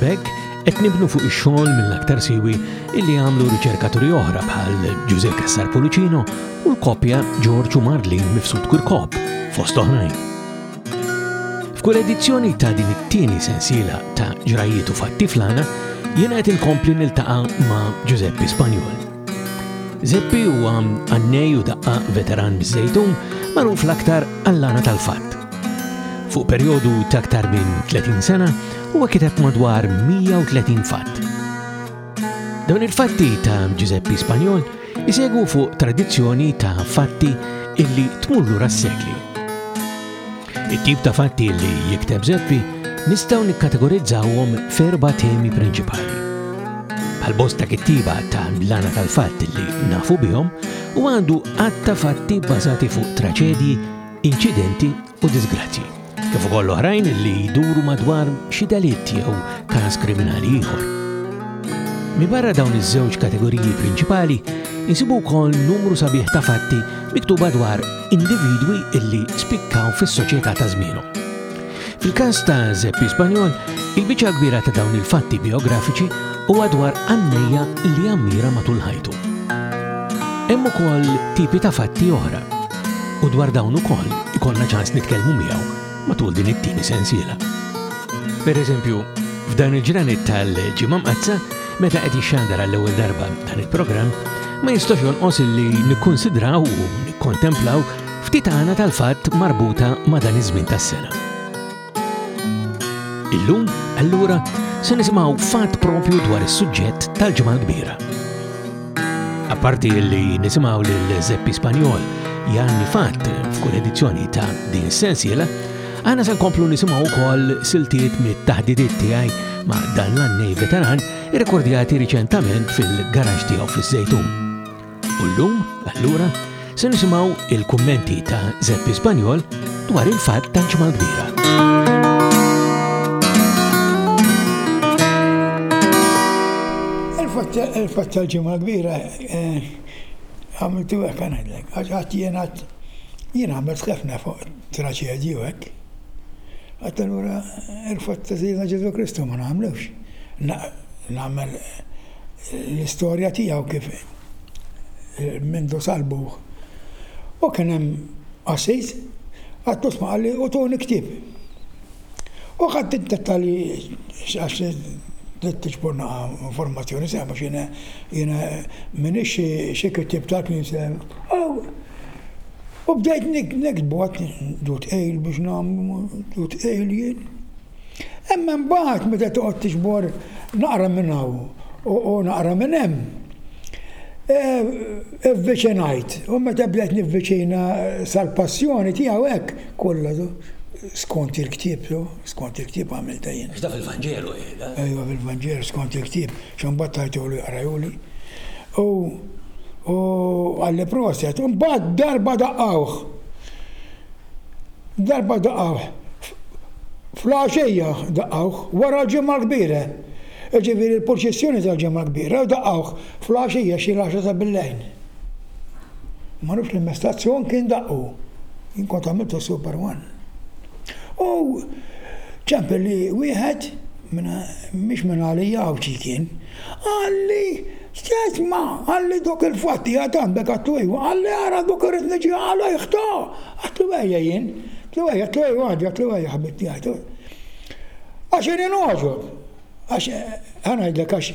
B'hekk qed nibnu fuq ix-xogħol mill-aktar siwi illi għamlu riċerkaturi oħra bħal Ġużè Cassar Pullicino u l-koppja Ġorġ u Marlin Mifsud Kirkop fost oħrajn. F'kull edizzjoni ta' din it-tieni sensiela ta' ġrajiet u fatti flana, jiena qed inkompli niltaqa' ma' Giuseppe Spanjol. Zeppi huwa għannej u daqqa veteran biż-żejtun magħruf l-aktar għall-lana tal-fatt. Fuq perjodu ta' aktar minn 30 sena, huwa kiteb madwar 130 fatt. Dawn il-fatti ta' Giuseppe Spanjol isegwu fuq tradizzjoni ta' fatti illi tmur lura s-sekli. It-tip ta' fatti li jikteb Zeppi nistgħu nikkategorizzawhom ferba temi prinċipali. Bħal-bosta kittiba ta' l-għana tal-fatt li nafu bihom u għandu għatta fatti bbażati fuq traċedji, inċidenti u disgrazzji, kif ukoll oħrajn li jduru madwar xi delitt jew każ kriminali ieħor. Mi barra dawn iż-żewġ kategoriji prinċipali, insibu wkoll numru sabiħ ta' fatti miktuba dwar individwi illi spikkaw fis-soċjetà ta' żmienhom. Fil-każ ta' Zeppi Spanjol, il-biċċa kbira ta' dawn il-fatti biografiċi huwa dwar għannejja li ammira matul ħajtu. Hemm ukoll tipi ta' fatti oħra u dwar dawn ukoll ikollna ċans nitkellmu miegħu matul din it-tieni sensiela. Per eżempju, f'dan il-ġranet tal-ġimgħa mqazza meta qed jixxandar għall-ewwel darba dan il-programm, ma jistax jonqos illi nikkonsidraw u nikkontemplaw Ftit għana tal-fatt marbuta ma' dan iż-żmien tas-sena. Illum, allura, se nisimgħu fatt propju dwar is-suġġett tal-ġimgħa kbira. Apparti li nisimgħu lil Zeppi Spanjol jgħanni fatt f'kull edizzjoni ta' din is-sensiela, Għana san komplu nisimaw kol siltiet mit taħdidiet tijaj ma' dan l-annej veteran rekordjati riċentament fil-garaġ tiegħu fiż-Żejtun. U llum, allura, se nisimgħu il-kummenti ta' Zeppi Spanjol dwar il-fatt ta' ġimgħa kbira. Il-fatt ta' ġimgħa kbira eh, għamiltu hekk għanedlek, għax jien jien għamilt ħafna fuq traċedju hekk. Għat allura il-fatt ta' Ġesu Kristu ma nagħmlux. Nagħmel l-istorja tiegħu kif mindu salbuh. U kien hemm qassis għattus ma qalli u tuni ktieb. U ħadd id-dettalji għax trid tiġborna informazzjoni sehem għax jiena jiena minix xi ktieb ta' kien sehem. U bdejt nikbu għad dut qejl biex nagħmlu dut qejl jien. Imma imbagħad meta toqgħod tiġbor naqra minn hawn u naqra minn hemm, ivviċinajt u meta bdejt nivviċina sal-passjoni tiegħu hekk kollha skont il-ktieb, skont il-ktieb għamiltha jien. Għax da fil-Vanġelu qiegħda. Ejwa fil-Vanġelu skont il-ktieb, għax imbagħad tajthulu jaqrahuli. U qalli proset, u mbagħad darba daqqawh. Darba daqawh, fl-għaxejja daqawh, wara l-Ġimgħa l-Kbira. Jiġifieri l-purċissjoni tal-Ġimgħa l-Kbira daqawh fl-għaxija xi l-għaxra ta' bil-lejl. Ma nafx liema stazzjon kien daqqu. Jien kont għamiltu s-Super One. U ċempilli wieħed, mhix minn għalija Għawdxi kien, Qalli, St'isma', qalli dok il-fatti għad għandek għatlu ejwa, qalli ara dok irrid niġi għalejh ta'! Għatlu ejja jien, għatlu ejja, għatlu ejwa għandi, għatlu ejja ħabib tiegħi ta'. Għax inni nogħġob, għax ħa ngħidlek għax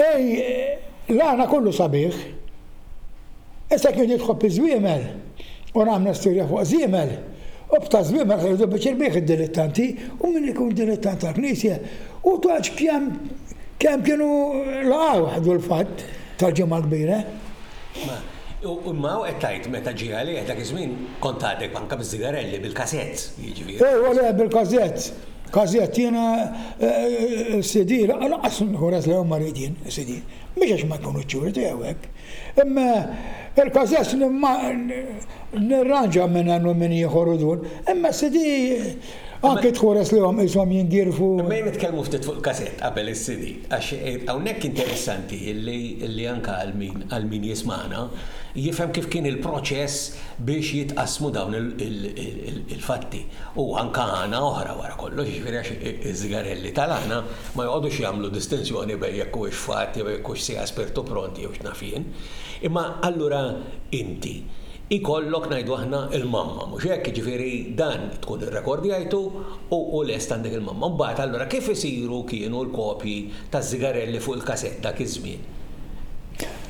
ej l-għana kollu sabiħ. Issa kien jidħol fi żwiemel u nagħmlu storja fuq żiemel u f'ta' żwiemel ħarġu biċ irbieħ id-dilettanti u min ikun dilettant tal-Knisja u tgħidx kemm kemm kienu laqgħu ħdu l-fatt tal-Ġimgħa Kbira. Imma hawn qed tgħid meta ġie għalih dak iż-żmien kont għadek anke biż-żigarelli bil-kasetts jiġifieri. Ejwa le bil-kasetts. Kasetts jiena CD lanqas nkun ħares lejhom marid jien CD. Mhux għax ma jkunux ċurti jew hekk, imma il-kazess nirranġa minn hemm u minn ieħor u dur, imma CD anki tħoros lihom qishom jingirfu. Imma jien nitkellmu ftit fuq il-kasett qabel is-CD, għax hawnhekk interessanti li anke għal min jismagħna jifhem kif kien il-proċess biex jitqassmu dawn il-fatti u anke għana oħra wara kollox, jiġifieri għax iż-żgarelli tal-għana Ma joqogħdux jagħmlu distinzjoni bejn jekk huwiex fatt jew jekk hux siegħa spirtu pront jew x'naf jien. Imma allura inti jkollok, ngħidu aħna, il-mamma, mhux hekk? Jiġifieri dan tkun irrekordjajtu u hu lest għand dik il-mamma. Mbagħad allura kif isiru, kienu, l-kopji taż-żigarelli fuq il-kasett dak iż-żmien?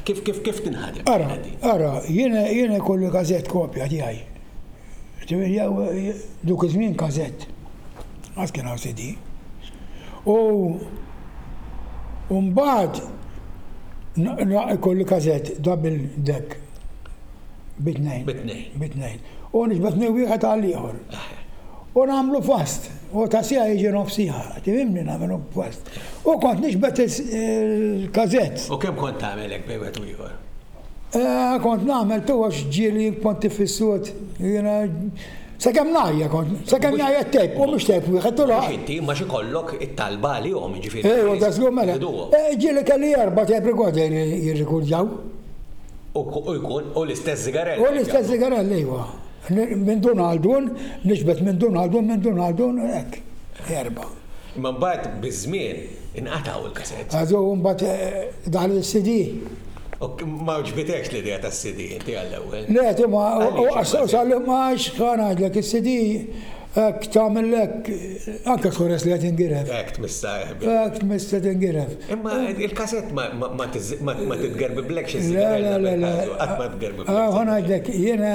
Kif, kif, kif tinħadem din? Ara, ara, jiena, jiena jkolli kasett kopja tiegħi. Ġifieri jew duk iż-żmien każett, qatt kien hawn CD. U u mbagħad ikolli każett double deck bi tnejn. Bi tnejn. Bi tnejn. U niġbed minn wieħed għal ieħor. U nagħmlu fast. U ta' siegħa jiġi nof siegħa. Tifhimni nagħmlu fast. U kont niġbed il-każett. U kemm kont tagħmel hekk bejn wieħed u ieħor? Kont nagħmel tu għax ġieli kont tifissut. Sakemm ngħajja kont, sakemm ngħajja t-tejp, u mhux tejp wieħed u laqgħa. Inti imma xi kollok it-talba għalihom, jiġifieri. Ejwa, ta' żgur mela. Ġieli kelli erba' tejp recorder li jirrikurdjaw. U jkun, u l-istess sigarelli. U l-istess sigarelli, ejwa. Minn dun għal dun, niġbed minn dun għal dun, minn dun għal dun, hekk. Erba'. Imma mbagħad biż-żmien inqatgħu l-kasett. Għadu mbagħad daħal is-CD. Ma għoġbitekx l-idea tas-CD inti għall-ewwel? Le, imma sal-lum għax kan għidlek is-CD hekk tagħmel hekk anke ħores li qed ingiref. Hekk tmissa eħbi. Hekk tmissa tingiref. Imma il-kasett ma titgerbiblekx is-sigaretta. Le, le, le. Qatt ma tgerbiblek. Ħa ngħidlek jiena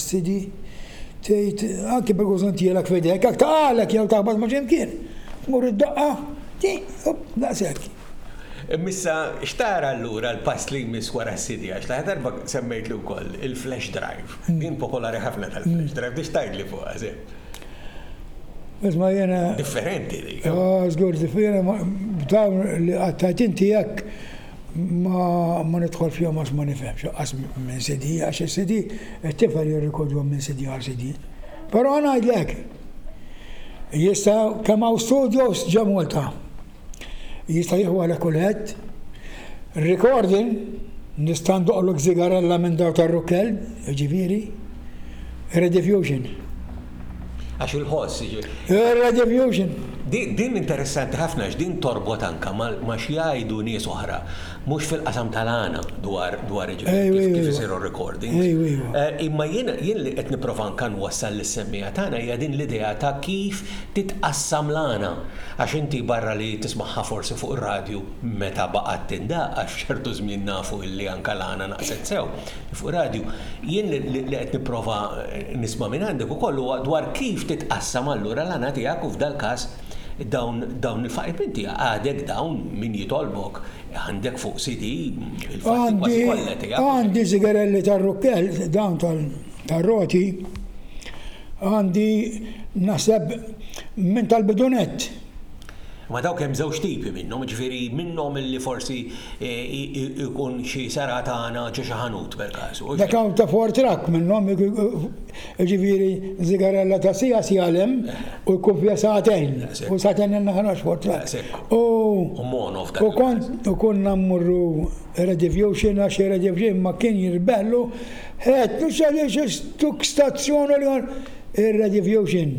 Sidi, tgħid, anki bil-għuż li ntielek f'idejk, jekk taqgħalek jew taħbat ma' x'imkien, tmur iddaqqa, ti, up, daqshekk. Missa, x'tara allura l-pass li jmiss wara s-Sidi? Għax l-aħħar darba semmejtli wkoll il-flash drive. Din popolari ħafna tal-flash drive, tix tgħidli fuqha, Sepp? Isma' jiena. Differenti dik. Żgur, jiena b'dawn li qattajt inti jekk. Ma ma nidħol fihom għax ma nifhemx laqqas minn CD għax is-CD it-tifel jirrikordhom minn CD għal CD. Però ngħidli hekk. Jista' kemm hawn studios ġa Malta. Jista' jieħu għalek kulħedd. Recording nista' ndoqlok zigarella minn daw tar-Rukkell, jiġifieri. Redifusion. Għax il-ħoss, jiġifieri. Era diffusion. Din interessanti ħafna għax din torbot anke ma' x'jgħidu nies oħra, mhux fil-qasam tal-għana dwar kif isiru r-recordings. Imma jien li qed nipprova anke nwassal lis-semmiegħa tagħna hija din l-idea ta' kif titqassam l-għana. Għax inti barra li tismagħha forsi fuq ir-radju meta baqgħet tindaqq, għax f'ċertu żmien nafu li anke l-għana naqset sew. fuq ir-radju. Jien li qed nipprova nisma' minn għandek ukoll huwa dwar kif titqassam allura l-għana tiegħek u f'dal-każ dawn dawn il-faqriet minn tiegħek. Għadek dawn min jitolbok? Għandek fuq CD il-fatti kważi kollha tiegħek? Għandi, għandi sigarelli tar-rukkell dawn tar-roti, għandi naħseb minn tal-bidunett. Imma dawk hemm żewġ tipi minnhom, jiġifieri minnhom li forsi jkun xi sergħa tagħna ġo xi ħanut perkaż. Dak hawn ta' four track minnhom, jiġifieri żigarella ta' siegħa siegħa lem u jkun fiha sagħtejn. U sagħtejn għandna ħanox four track. U mono f'dak. U kont u konna mmorru Redivjuxin għax Redivjuxin ma kien jirbellu ħed mhux għaliex stuk stazzjon li ir-Redivjuxin.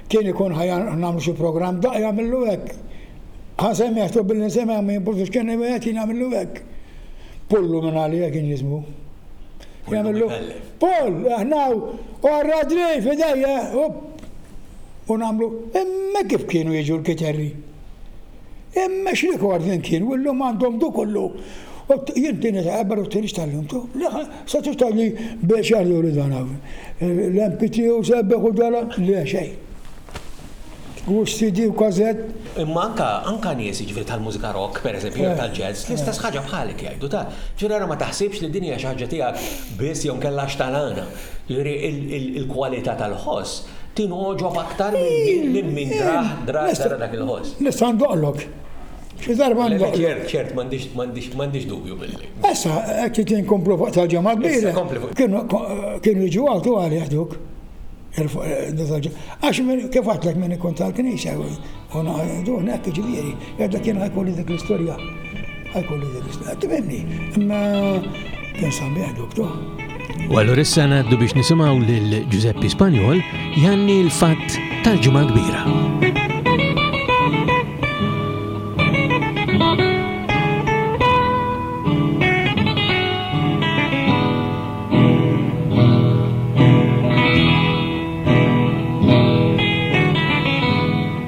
Kien ikun ħajjar nagħmlu xi programm daqq jagħmillu hekk. Ħa semgħtu billi nsemgħu ma jimpurtux kemm jgħidu qed jien jagħmillu hekk. Pullu minn għalija kien jismu. Jagħmillu Pull, aħna u għarra drej f'idejja, u nagħmlu. Imma kif kienu jiġu l-kiterri? Imma x'rikord li nkien u llum għandhom du kollu U jinti nisa għabbar u t-tini xtallim tu. Sa t xtalli biex jgħallu li dan għaw. L-MPT u sebbeħ u dala li xej. U CD u kazet. Imma anka anka nies ġifri tal-mużika rock, per eżempju, eh. tal-jazz, l-istess eh. ħaġa bħalik jgħidu ta' ġirara ma taħsibx li din hija xi ħaġa tiegħek biss jew kellha xtalana. Jiġifieri il-kwalità tal-ħoss tingħoġob aktar minn min dra dak il-ħoss. Nista' ndoqlok. Xi darba ndoqlok. Ċert, ċert, m'għandix dubju billi. Issa, hekk kien komplu fuq tal-Ġemgħa Kbira. Kienu jiġu hawn twal jaħduk. Għax kif għedtlek min ikun tal-Knisja u ngħidu hekk jiġifieri. Jekk dak jien ħajkolli dik l-istorja, ħajkolli dik l-istorja. Timemni, imma kien sabiħ doktor. U għallur issa naddu biex nisimaw lil Giuseppe Spanjol janni l-fatt tal-ġimgħa kbira.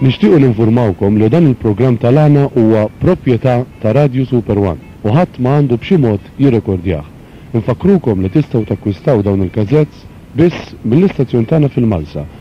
Nixtiequ ninfurmawkom li dan il-programm ta' Lana huwa proprjetà ta' Radju Super One u ħadd ma għandu b'xi mod jirrekordjah. Infakkrukom li tistgħu takkwistaw dawn il-cassettes biss mill-istazzjon tagħna fil-Malsa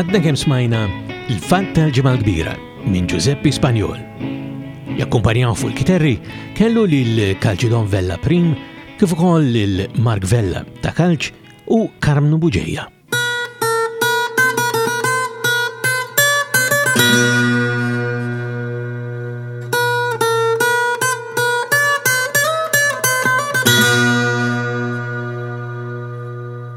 Għadna kem smajna l-fatt tal-ġimgħa kbira minn Giuseppe Spanjol. Jakkumpanjaw fuq il-kiterri kellu lil Kalċidon Vella Prim, kif ukoll lil Mark Vella ta' Kalċ u Karmnu Buġeja.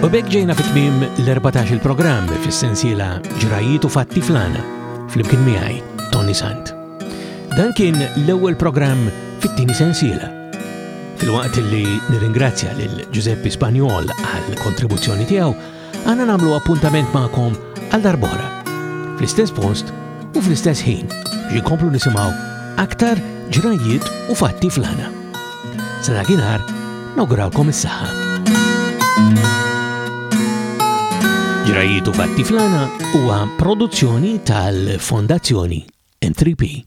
U bekk ġejna fit tmim l-14 il-programm fis-sensiela ġrajiet u fatti flana fl-imkien miegħi Tony Sant. Dan kien l-ewwel programm fit-tieni sensiela. Fil-waqt li nirringrazzja lil Giuseppe Spanjol għal kontribuzzjoni tiegħu, għandna nagħmlu appuntament magħkom għal darbora, fl-istess post u fl-istess ħin biex inkomplu nisimgħu aktar ġrajiet u fatti flana. Sena kinar, nawguralkom is-saħħa. Ġrajiet u fatti flana huwa produzzjoni tal-Fondazzjoni M3P.